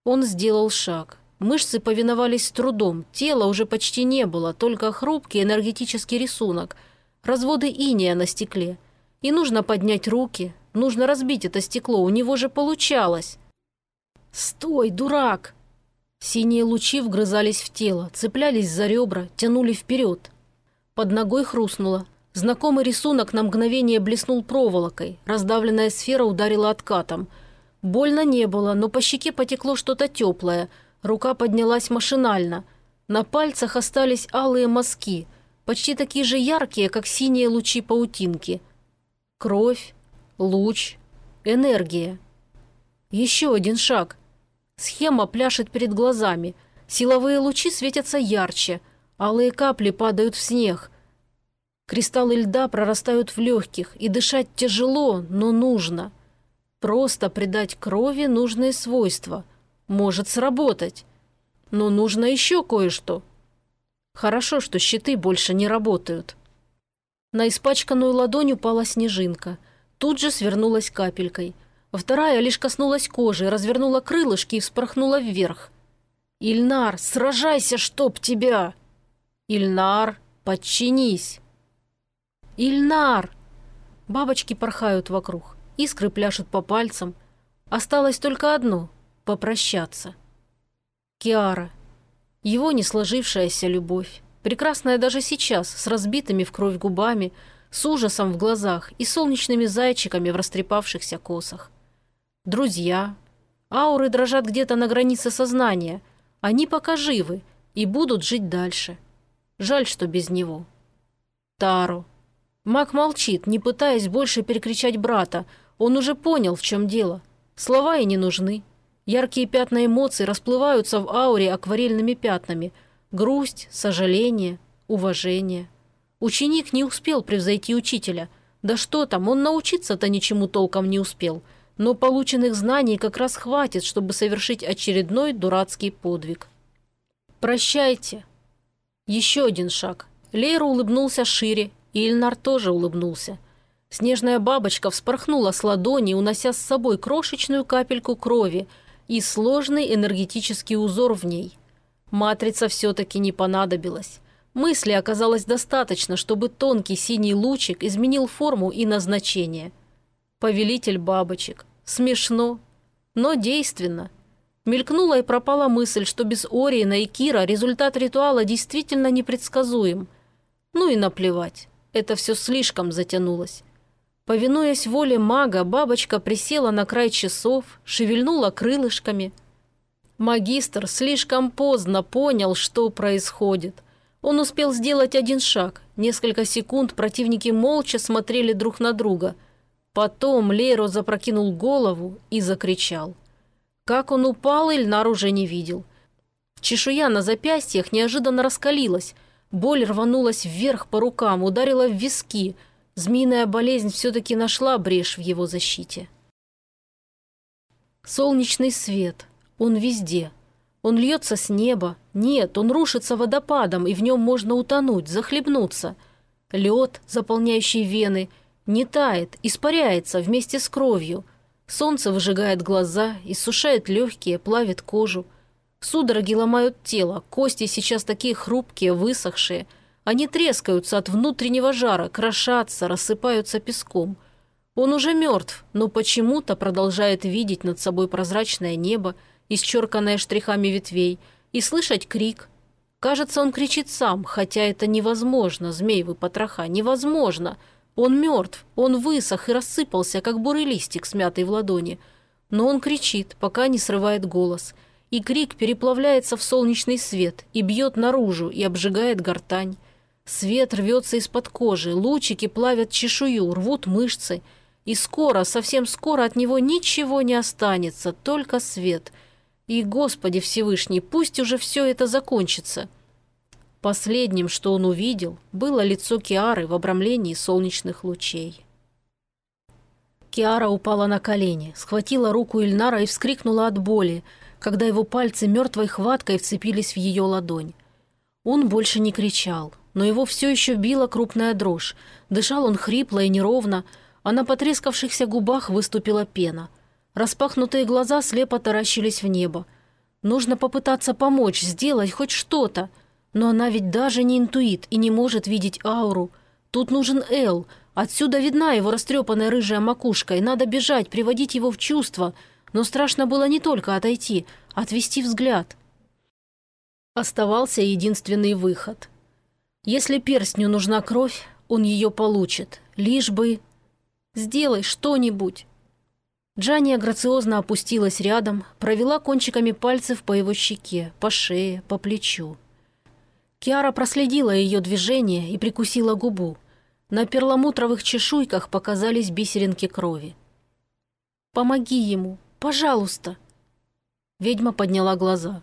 Он сделал шаг. Мышцы повиновались с трудом, тела уже почти не было, только хрупкий энергетический рисунок, разводы иния на стекле. И нужно поднять руки, нужно разбить это стекло, у него же получалось. «Стой, дурак!» Синие лучи вгрызались в тело, цеплялись за ребра, тянули вперед. Под ногой хрустнуло. Знакомый рисунок на мгновение блеснул проволокой, раздавленная сфера ударила откатом. Больно не было, но по щеке потекло что-то теплое – Рука поднялась машинально. На пальцах остались алые мазки, почти такие же яркие, как синие лучи паутинки. Кровь, луч, энергия. Еще один шаг. Схема пляшет перед глазами. Силовые лучи светятся ярче. Алые капли падают в снег. Кристаллы льда прорастают в легких, и дышать тяжело, но нужно. Просто придать крови нужные свойства – может сработать. Но нужно еще кое-что. Хорошо, что щиты больше не работают. На испачканную ладонь упала снежинка. Тут же свернулась капелькой. Вторая лишь коснулась кожи, развернула крылышки и вспорхнула вверх. «Ильнар, сражайся, чтоб тебя!» «Ильнар, подчинись!» «Ильнар!» Бабочки порхают вокруг, искры пляшут по пальцам. Осталось только одно попрощаться. Киара. Его не сложившаяся любовь. Прекрасная даже сейчас, с разбитыми в кровь губами, с ужасом в глазах и солнечными зайчиками в растрепавшихся косах. Друзья. Ауры дрожат где-то на границе сознания. Они пока живы и будут жить дальше. Жаль, что без него. Таро. Мак молчит, не пытаясь больше перекричать брата. Он уже понял, в чем дело. Слова и не нужны. Яркие пятна эмоций расплываются в ауре акварельными пятнами. Грусть, сожаление, уважение. Ученик не успел превзойти учителя. Да что там, он научиться-то ничему толком не успел. Но полученных знаний как раз хватит, чтобы совершить очередной дурацкий подвиг. «Прощайте». Еще один шаг. Лейра улыбнулся шире, и Ильнар тоже улыбнулся. Снежная бабочка вспорхнула с ладони, унося с собой крошечную капельку крови и сложный энергетический узор в ней. Матрица все-таки не понадобилась. Мысли оказалось достаточно, чтобы тонкий синий лучик изменил форму и назначение. Повелитель бабочек. Смешно, но действенно. Мелькнула и пропала мысль, что без Ориена и Кира результат ритуала действительно непредсказуем. Ну и наплевать, это все слишком затянулось. Повинуясь воле мага, бабочка присела на край часов, шевельнула крылышками. Магистр слишком поздно понял, что происходит – он успел сделать один шаг. Несколько секунд противники молча смотрели друг на друга. Потом Лейро запрокинул голову и закричал. Как он упал, Ильнар уже не видел. Чешуя на запястьях неожиданно раскалилась. Боль рванулась вверх по рукам, ударила в виски. Змеиная болезнь все-таки нашла брешь в его защите. Солнечный свет. Он везде. Он льется с неба. Нет, он рушится водопадом, и в нем можно утонуть, захлебнуться. Лед, заполняющий вены, не тает, испаряется вместе с кровью. Солнце выжигает глаза, иссушает легкие, плавит кожу. Судороги ломают тело, кости сейчас такие хрупкие, высохшие. Они трескаются от внутреннего жара, крошатся, рассыпаются песком. Он уже мертв, но почему-то продолжает видеть над собой прозрачное небо, исчерканная штрихами ветвей, и слышать крик. Кажется, он кричит сам, хотя это невозможно, змеевы потроха, невозможно. Он мертв, он высох и рассыпался, как бурый листик, смятый в ладони. Но он кричит, пока не срывает голос. И крик переплавляется в солнечный свет и бьет наружу и обжигает гортань. Свет рвется из-под кожи, лучики плавят чешую, рвут мышцы. И скоро, совсем скоро от него ничего не останется, только свет — и, Господи Всевышний, пусть уже все это закончится. Последним, что он увидел, было лицо Киары в обрамлении солнечных лучей. Киара упала на колени, схватила руку Ильнара и вскрикнула от боли, когда его пальцы мертвой хваткой вцепились в ее ладонь. Он больше не кричал, но его все еще била крупная дрожь. Дышал он хрипло и неровно, а на потрескавшихся губах выступила пена – Распахнутые глаза слепо таращились в небо. Нужно попытаться помочь, сделать хоть что-то. Но она ведь даже не интуит и не может видеть ауру. Тут нужен Эл. Отсюда видна его растрепанная рыжая макушка, и надо бежать, приводить его в чувство. Но страшно было не только отойти, отвести взгляд. Оставался единственный выход. Если перстню нужна кровь, он ее получит. Лишь бы... Сделай что-нибудь. Джания грациозно опустилась рядом, провела кончиками пальцев по его щеке, по шее, по плечу. Киара проследила ее движение и прикусила губу. На перламутровых чешуйках показались бисеринки крови. «Помоги ему, пожалуйста!» Ведьма подняла глаза.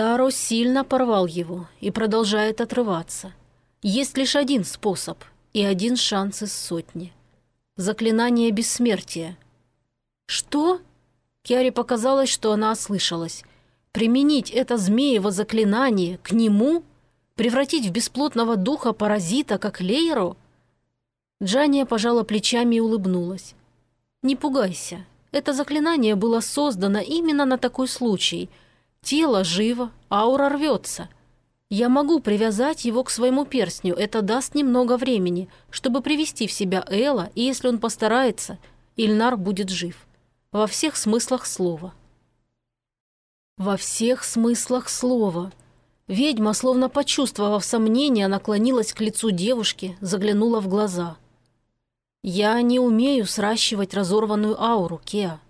Таро сильно порвал его и продолжает отрываться. Есть лишь один способ и один шанс из сотни – Заклинание бессмертия. Что? Киаре показалось, что она ослышалась. Применить это змеево заклинание к нему? Превратить в бесплотного духа паразита, как Лейро? Джания пожала плечами и улыбнулась. «Не пугайся. Это заклинание было создано именно на такой случай. Тело живо, аура рвется. Я могу привязать его к своему перстню, это даст немного времени, чтобы привести в себя Элла, и если он постарается, Ильнар будет жив. Во всех смыслах слова. Во всех смыслах слова. Ведьма, словно почувствовав сомнение, наклонилась к лицу девушки, заглянула в глаза. «Я не умею сращивать разорванную ауру, Кеа.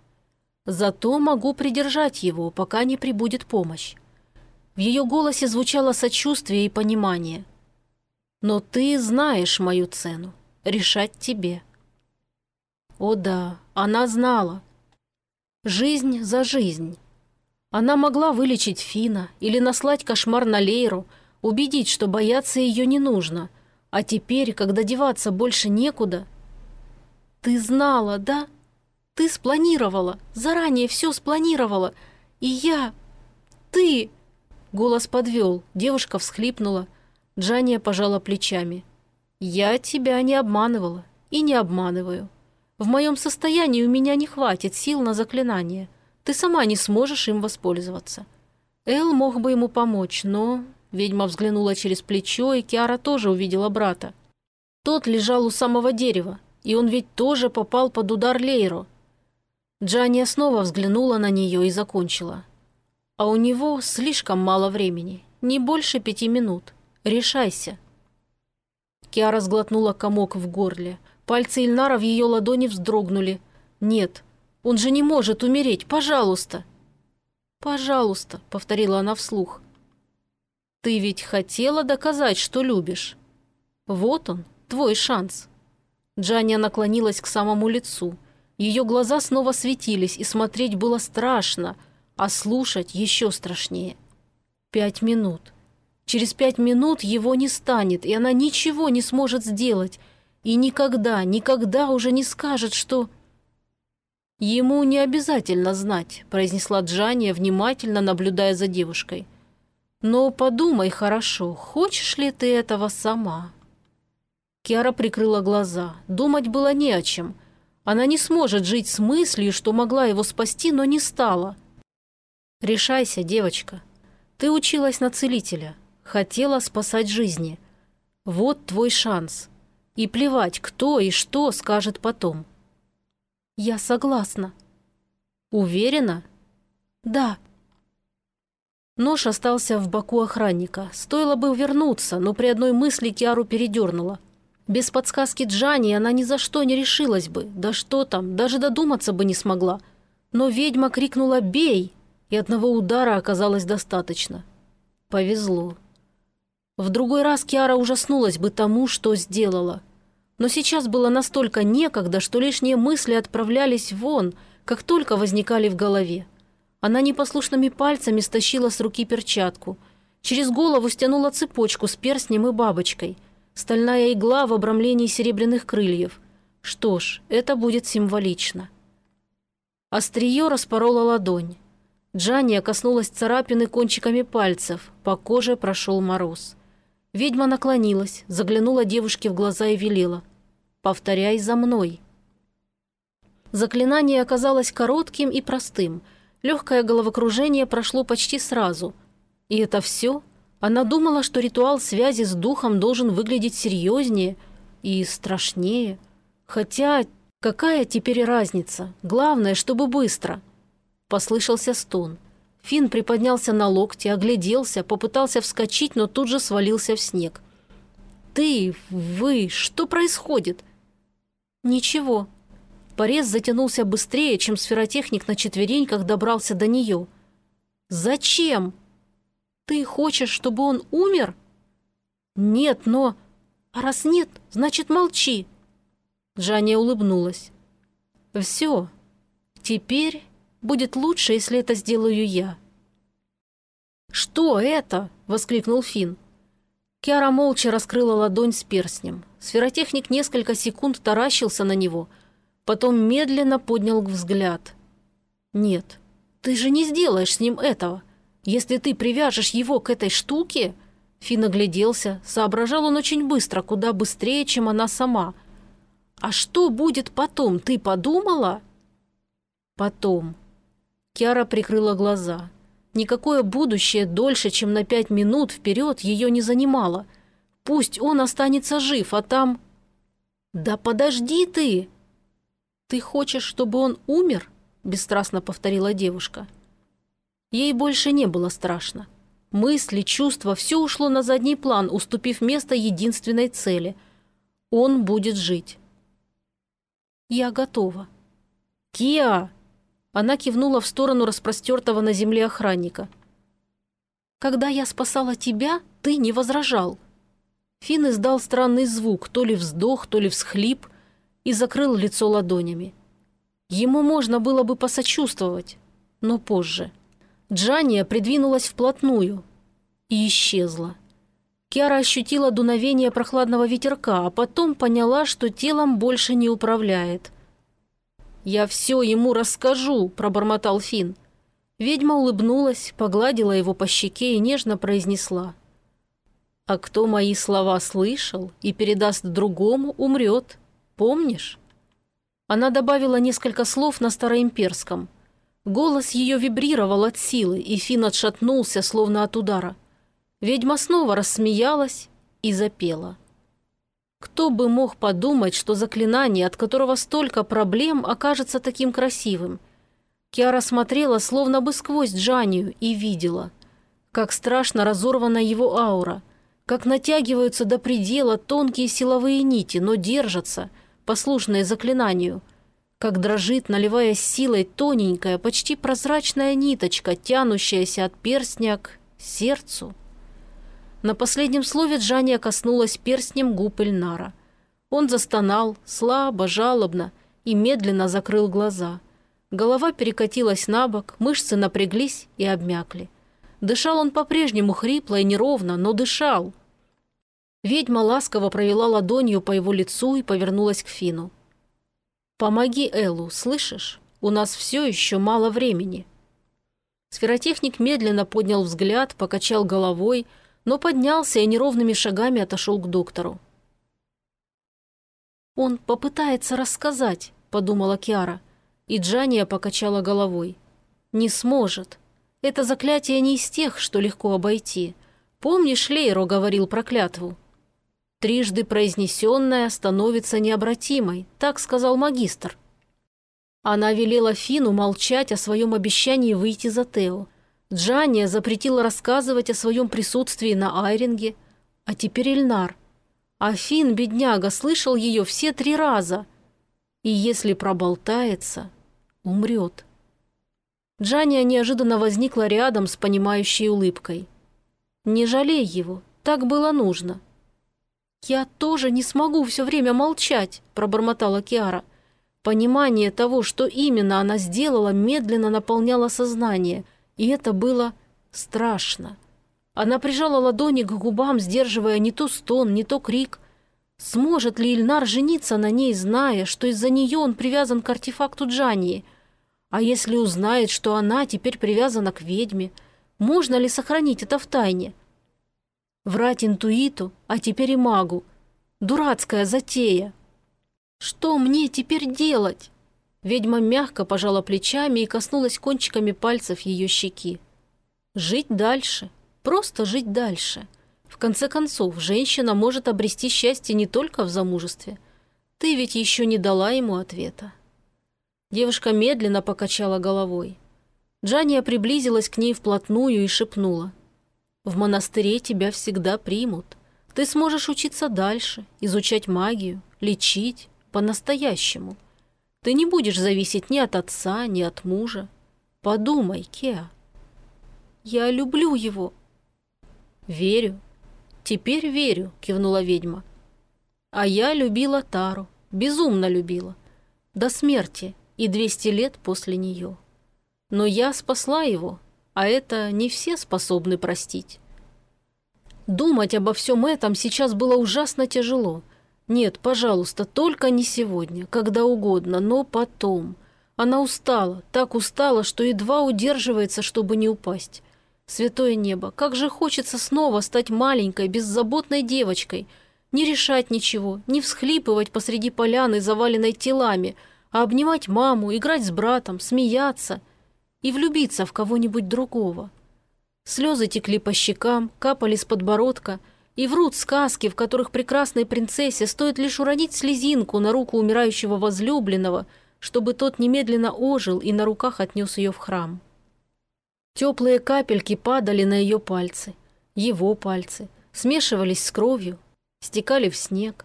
Зато могу придержать его, пока не прибудет помощь». В ее голосе звучало сочувствие и понимание. «Но ты знаешь мою цену. Решать тебе». О да, она знала. Жизнь за жизнь. Она могла вылечить Фина или наслать кошмар на Лейру, убедить, что бояться ее не нужно. А теперь, когда деваться больше некуда... Ты знала, да? Ты спланировала, заранее все спланировала. И я... Ты... Голос подвел, девушка всхлипнула. Джания пожала плечами. «Я тебя не обманывала и не обманываю. В моем состоянии у меня не хватит сил на заклинание. Ты сама не сможешь им воспользоваться. Эл мог бы ему помочь, но...» Ведьма взглянула через плечо, и Киара тоже увидела брата. Тот лежал у самого дерева, и он ведь тоже попал под удар Лейро. Джания снова взглянула на нее и закончила. «А у него слишком мало времени, не больше пяти минут. Решайся». Киара сглотнула комок в горле. Пальцы Ильнара в ее ладони вздрогнули. «Нет, он же не может умереть, пожалуйста!» «Пожалуйста», — повторила она вслух. «Ты ведь хотела доказать, что любишь. Вот он, твой шанс». Джаня наклонилась к самому лицу. Ее глаза снова светились, и смотреть было страшно, а слушать еще страшнее. Пять минут. Через пять минут его не станет, и она ничего не сможет сделать. И никогда, никогда уже не скажет, что... «Ему не обязательно знать», – произнесла Джания, внимательно наблюдая за девушкой. «Но подумай хорошо, хочешь ли ты этого сама?» Киара прикрыла глаза. Думать было не о чем. Она не сможет жить с мыслью, что могла его спасти, но не стала. «Решайся, девочка. Ты училась на целителя. Хотела спасать жизни. Вот твой шанс. И плевать, кто и что скажет потом. «Я согласна». «Уверена?» «Да». Нож остался в боку охранника. Стоило бы вернуться, но при одной мысли Киару передернула. Без подсказки Джани она ни за что не решилась бы. Да что там, даже додуматься бы не смогла. Но ведьма крикнула «Бей!» и одного удара оказалось достаточно. Повезло. В другой раз Киара ужаснулась бы тому, что сделала. Но сейчас было настолько некогда, что лишние мысли отправлялись вон, как только возникали в голове. Она непослушными пальцами стащила с руки перчатку. Через голову стянула цепочку с перстнем и бабочкой. Стальная игла в обрамлении серебряных крыльев. Что ж, это будет символично. Острие распорола ладонь. Джания коснулась царапины кончиками пальцев. По коже прошел мороз. Ведьма наклонилась, заглянула девушке в глаза и велела. Повторяй за мной». Заклинание оказалось коротким и простым. Легкое головокружение прошло почти сразу. И это все? Она думала, что ритуал связи с духом должен выглядеть серьезнее и страшнее. Хотя какая теперь разница? Главное, чтобы быстро. Послышался стон. Фин приподнялся на локте, огляделся, попытался вскочить, но тут же свалился в снег. «Ты, вы, что происходит?» «Ничего». Порез затянулся быстрее, чем сферотехник на четвереньках добрался до нее. «Зачем? Ты хочешь, чтобы он умер?» «Нет, но...» «А раз нет, значит, молчи». Джания улыбнулась. «Все. Теперь будет лучше, если это сделаю я». «Что это?» – воскликнул Финн. Киара молча раскрыла ладонь с перстнем. Сферотехник несколько секунд таращился на него, потом медленно поднял взгляд. «Нет, ты же не сделаешь с ним этого. Если ты привяжешь его к этой штуке...» Фин огляделся, соображал он очень быстро, куда быстрее, чем она сама. «А что будет потом, ты подумала?» «Потом». Киара прикрыла глаза. Никакое будущее дольше, чем на пять минут вперед ее не занимало. Пусть он останется жив, а там... «Да подожди ты!» «Ты хочешь, чтобы он умер?» – бесстрастно повторила девушка. Ей больше не было страшно. Мысли, чувства – все ушло на задний план, уступив место единственной цели. Он будет жить. «Я готова». «Киа!» Она кивнула в сторону распростертого на земле охранника. «Когда я спасала тебя, ты не возражал». Финн издал странный звук, то ли вздох, то ли всхлип, и закрыл лицо ладонями. Ему можно было бы посочувствовать, но позже. Джания придвинулась вплотную и исчезла. Киара ощутила дуновение прохладного ветерка, а потом поняла, что телом больше не управляет. «Я все ему расскажу», – пробормотал Финн. Ведьма улыбнулась, погладила его по щеке и нежно произнесла. «А кто мои слова слышал и передаст другому, умрет. Помнишь?» Она добавила несколько слов на староимперском. Голос ее вибрировал от силы, и Финн отшатнулся, словно от удара. Ведьма снова рассмеялась и запела. Кто бы мог подумать, что заклинание, от которого столько проблем, окажется таким красивым? Киара смотрела, словно бы сквозь Джанию, и видела, как страшно разорвана его аура, как натягиваются до предела тонкие силовые нити, но держатся – послушное заклинанию, как дрожит, наливаясь силой, тоненькая, почти прозрачная ниточка, тянущаяся от перстня к сердцу. На последнем слове Джания коснулась перстнем губ Эльнара. Он застонал, слабо, жалобно, и медленно закрыл глаза. Голова перекатилась на бок, мышцы напряглись и обмякли. Дышал он по-прежнему хрипло и неровно, но дышал, Ведьма ласково провела ладонью по его лицу и повернулась к Фину. «Помоги Эллу, слышишь? У нас все еще мало времени». Сферотехник медленно поднял взгляд, покачал головой, но поднялся и неровными шагами отошел к доктору. «Он попытается рассказать», — подумала Киара, и Джания покачала головой. «Не сможет. Это заклятие не из тех, что легко обойти. Помнишь, Лейро говорил про клятву? Трижды произнесенная становится необратимой, так сказал магистр. Она велела Фину молчать о своем обещании выйти за Тео. Джания запретила рассказывать о своем присутствии на Айринге, а теперь Эльнар. А Фин, бедняга, слышал ее все три раза. И если проболтается, умрет. Джания неожиданно возникла рядом с понимающей улыбкой. «Не жалей его, так было нужно». «Я тоже не смогу все время молчать», – пробормотала Киара. Понимание того, что именно она сделала, медленно наполняло сознание, и это было страшно. Она прижала ладони к губам, сдерживая не то стон, не то крик. Сможет ли Ильнар жениться на ней, зная, что из-за нее он привязан к артефакту Джании? А если узнает, что она теперь привязана к ведьме, можно ли сохранить это в тайне? Врать интуиту, а теперь и магу. Дурацкая затея. Что мне теперь делать? Ведьма мягко пожала плечами и коснулась кончиками пальцев ее щеки. Жить дальше. Просто жить дальше. В конце концов, женщина может обрести счастье не только в замужестве. Ты ведь еще не дала ему ответа. Девушка медленно покачала головой. Джания приблизилась к ней вплотную и шепнула. В монастыре тебя всегда примут. Ты сможешь учиться дальше, изучать магию, лечить по-настоящему. Ты не будешь зависеть ни от отца, ни от мужа. Подумай, Кеа. Я люблю его. Верю. Теперь верю, кивнула ведьма. А я любила Тару, безумно любила. До смерти и двести лет после нее. Но я спасла его, а это не все способны простить. Думать обо всем этом сейчас было ужасно тяжело. Нет, пожалуйста, только не сегодня, когда угодно, но потом. Она устала, так устала, что едва удерживается, чтобы не упасть. Святое небо, как же хочется снова стать маленькой, беззаботной девочкой, не решать ничего, не всхлипывать посреди поляны, заваленной телами, а обнимать маму, играть с братом, смеяться – и влюбиться в кого-нибудь другого. Слезы текли по щекам, капали с подбородка, и врут сказки, в которых прекрасной принцессе стоит лишь уронить слезинку на руку умирающего возлюбленного, чтобы тот немедленно ожил и на руках отнес ее в храм. Теплые капельки падали на ее пальцы, его пальцы, смешивались с кровью, стекали в снег.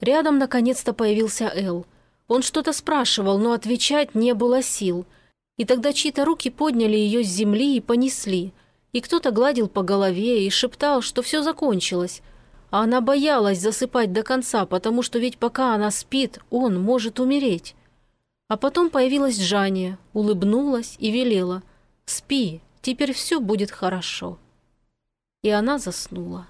Рядом наконец-то появился Эл. Он что-то спрашивал, но отвечать не было сил. И тогда чьи-то руки подняли ее с земли и понесли. И кто-то гладил по голове и шептал, что все закончилось. А она боялась засыпать до конца, потому что ведь пока она спит, он может умереть. А потом появилась Жаня, улыбнулась и велела. «Спи, теперь все будет хорошо». И она заснула.